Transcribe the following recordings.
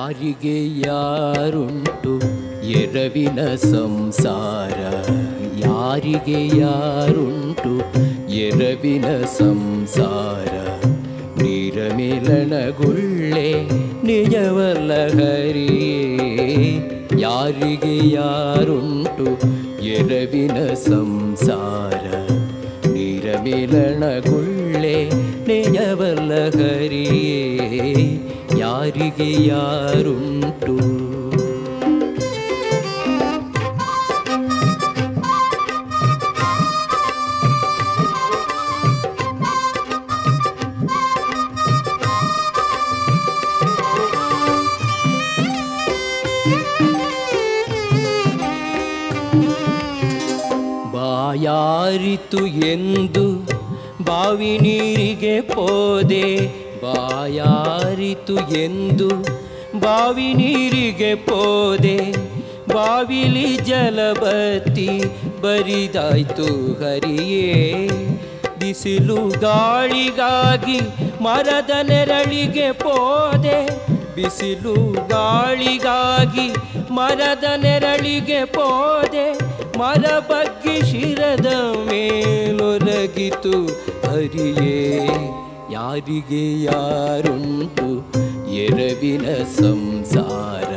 ಯಾರಿಗೆ ಯಾರುಂಟು ಎರವಿನ ಸಂಸಾರ ಯಾರಿಗೆ ಯಾರುಂಟು ಎರವಿನ ಸಂಸಾರ ನೀರ ಮೇಲಣಗುಳ್ಳೆ ನಿಜವಲ್ಲ ಹರಿಯೇ ಯಾರಿಗೆ ಯಾರುಂಟು ಎರವಿನ ಸಂಸಾರ ನೀರ ಮೇಲಣಗುಳ್ಳೆ ನಿಜವಲ್ಲ ಹರಿಯೇ ಯಾರಿಗೆ ಯಾರುಂಟು? ಬಾಯಾರಿತು ಎಂದು ಬಾವಿ ನೀರಿಗೆ ಪೋದೆ ಬಾಯಾರಿತು ಎಂದು ಬಾವಿ ನೀರಿಗೆ ಪೋದೆ, ಬಾವಿಲಿ ಜಲಬತ್ತಿ ಬರಿದಾಯ್ತು ಹರಿಯೇ. ಬಿಸಿಲು ಗಾಳಿಗಾಗಿ ಮರದ ನೆರಳಿಗೆ ಪೋದೆ, ಬಿಸಿಲು ಗಾಳಿಗಾಗಿ ಮರದ ನೆರಳಿಗೆ ಪೋದೆ, ಮರ ಬಗ್ಗಿ ಶಿರದ ಮೇಲೊರಗಿತು ಹರಿಯೇ. ಯಾರಿಗೆ ಯಾರುಂಟು ಎರವಿನ ಸಂಸಾರ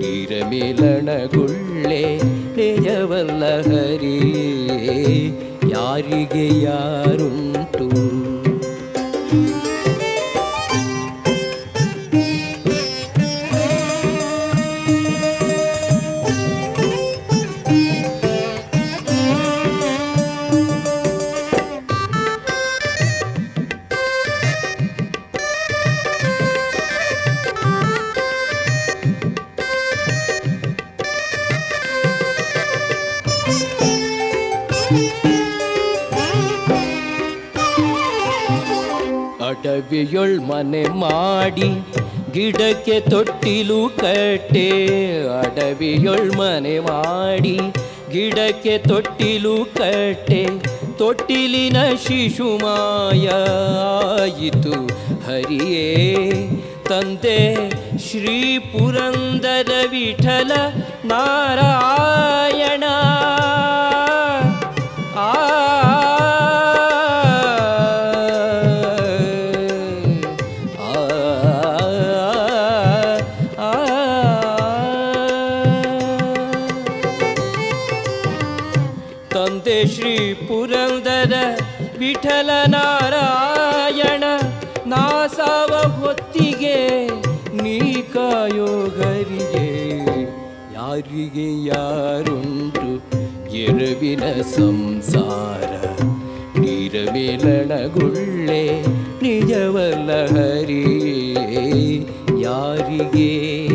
ನೀರ ಮೇಲಣಗುಳ್ಳೆ ನಿಜವಲ್ಲ ಹರಿಯೇ ಯಾರಿಗೆ ಯಾರುಂಟು ಅಡವಿಯೊಳ್ ಮನೆ ಮಾಡಿ ಗಿಡಕ್ಕೆ ತೊಟ್ಟಿಲು ಕಟ್ಟೆ. ಅಡವಿಯೊಳ್ ಮನೆ ಮಾಡಿ ಗಿಡಕ್ಕೆ ತೊಟ್ಟಿಲು ಕಟ್ಟೆ. ತೊಟ್ಟಿಲಿನ ಶಿಶುಮಾಯ ಆಯಿತು ಹರಿಯೇ. ತಂದೆ ಶ್ರೀ ಪುರಂದರ ವಿಠಲ ನಾರಾಯಣ ತಂದೆ ಶ್ರೀ ಪುರಂದರ ವಿಠಲ ನಾರಾಯಣ ನಾ ಸಾವ ಹೊತ್ತಿಗೆ ನೀ ಕಾಯೋ ಗರಿಗೆ ಯಾರಿಗೆ ಯಾರುಂಟು ಎರವಿನ ಸಂಸಾರ ನೀರ ಮೇಲಣಗುಳ್ಳೆ ನಿಜವಲ್ಲ ಹರಿಯೇ ಯಾರಿಗೆ ಯಾರು